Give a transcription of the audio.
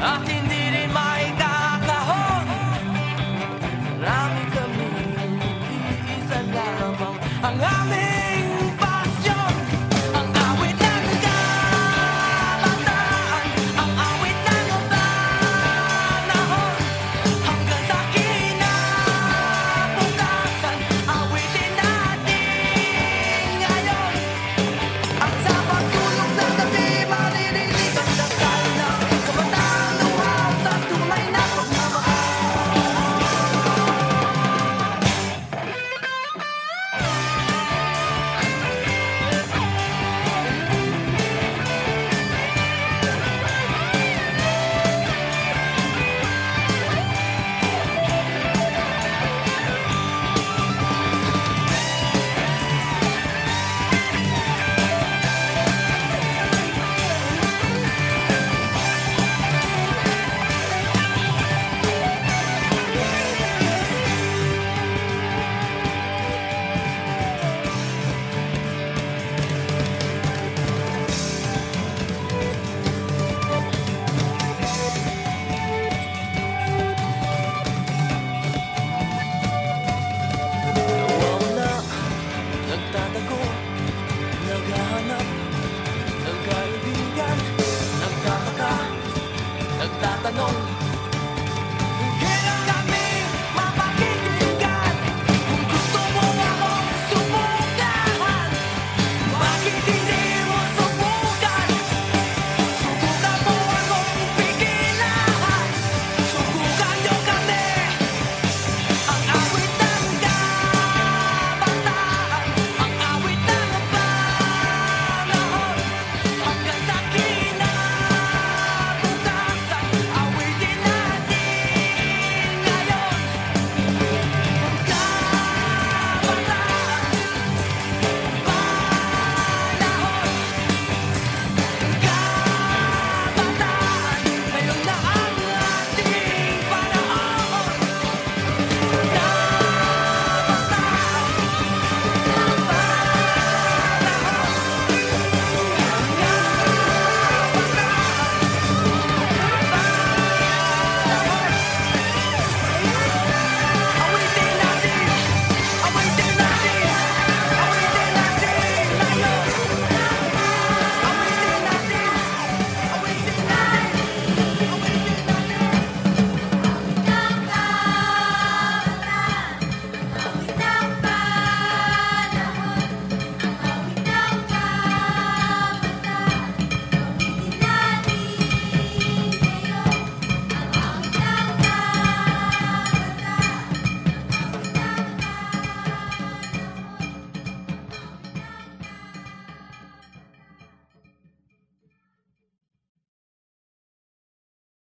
I can